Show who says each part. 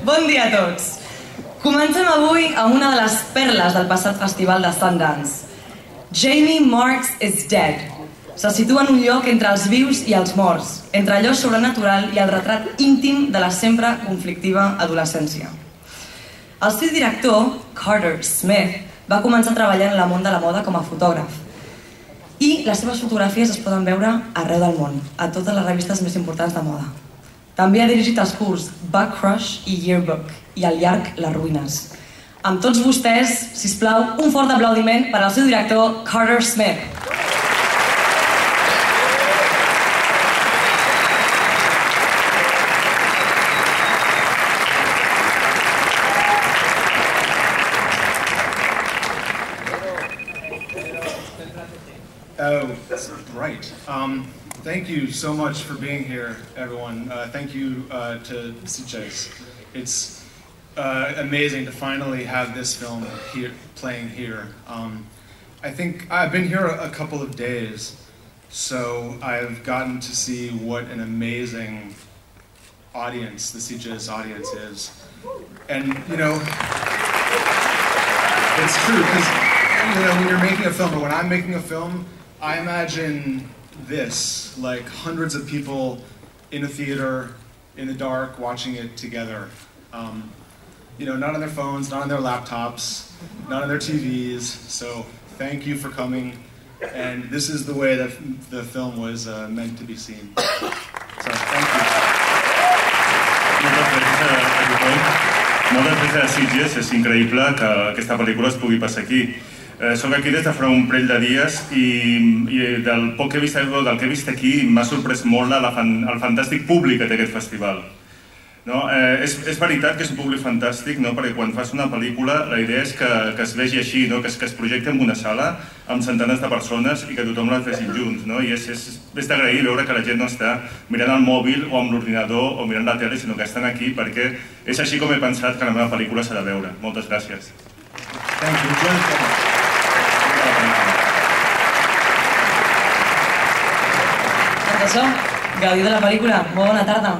Speaker 1: Bon dia a tots. Comencem avui amb una de les perles del passat festival de Sundance. Jamie Marks is Dead. Se situa en un lloc entre els vius i els morts, entre allò sobrenatural i el retrat íntim de la sempre conflictiva adolescència. El seu director, Carter Smith, va començar treballant en la món de la moda com a fotògraf. I les seves fotografies es poden veure arreu del món, a totes les revistes més importants de moda. També ha dirigit els curs Bug Crush i Yearbook i al llarg Les Ruïnes. Amb tots vostès, si plau, un fort aplaudiment per al seu director, Carter Smith.
Speaker 2: Oh, right. Um, thank you so much for being here, everyone. Uh, thank you uh, to CJs. It's uh, amazing to finally have this film here, playing here. Um, I think I've been here a, couple of days, so I've gotten to see what an amazing audience the CJs audience is. And, you know, it's true because you know when you're making a film or when I'm making a film, I imagine this like hundreds of people in a theater in the dark watching it together. Um, you know, not on their phones, not on their laptops, not on their TVs. So thank you for coming. And this is the way that the film was uh, meant to be seen. So thank you.
Speaker 3: Moltes gràcies és increïble que aquesta pel·lícula es pugui passar aquí. Eh, soc aquí des de fa un parell de dies i, i del poc que he vist, del que he vist aquí m'ha sorprès molt la, el fantàstic públic que té aquest festival. No? Eh, és, és veritat que és un públic fantàstic, no? perquè quan fas una pel·lícula la idea és que, que es vegi així, no? que, es, que es projecti en una sala amb centenars de persones i que tothom la fessin junts. No? I és, és, és d'agrair veure que la gent no està mirant el mòbil o amb l'ordinador o mirant la tele, sinó que estan aquí perquè és així com he pensat que la meva pel·lícula s'ha de veure. Moltes gràcies.
Speaker 2: Thank you.
Speaker 1: Professor, gaudiu de la pel·lícula. Molt bona tarda.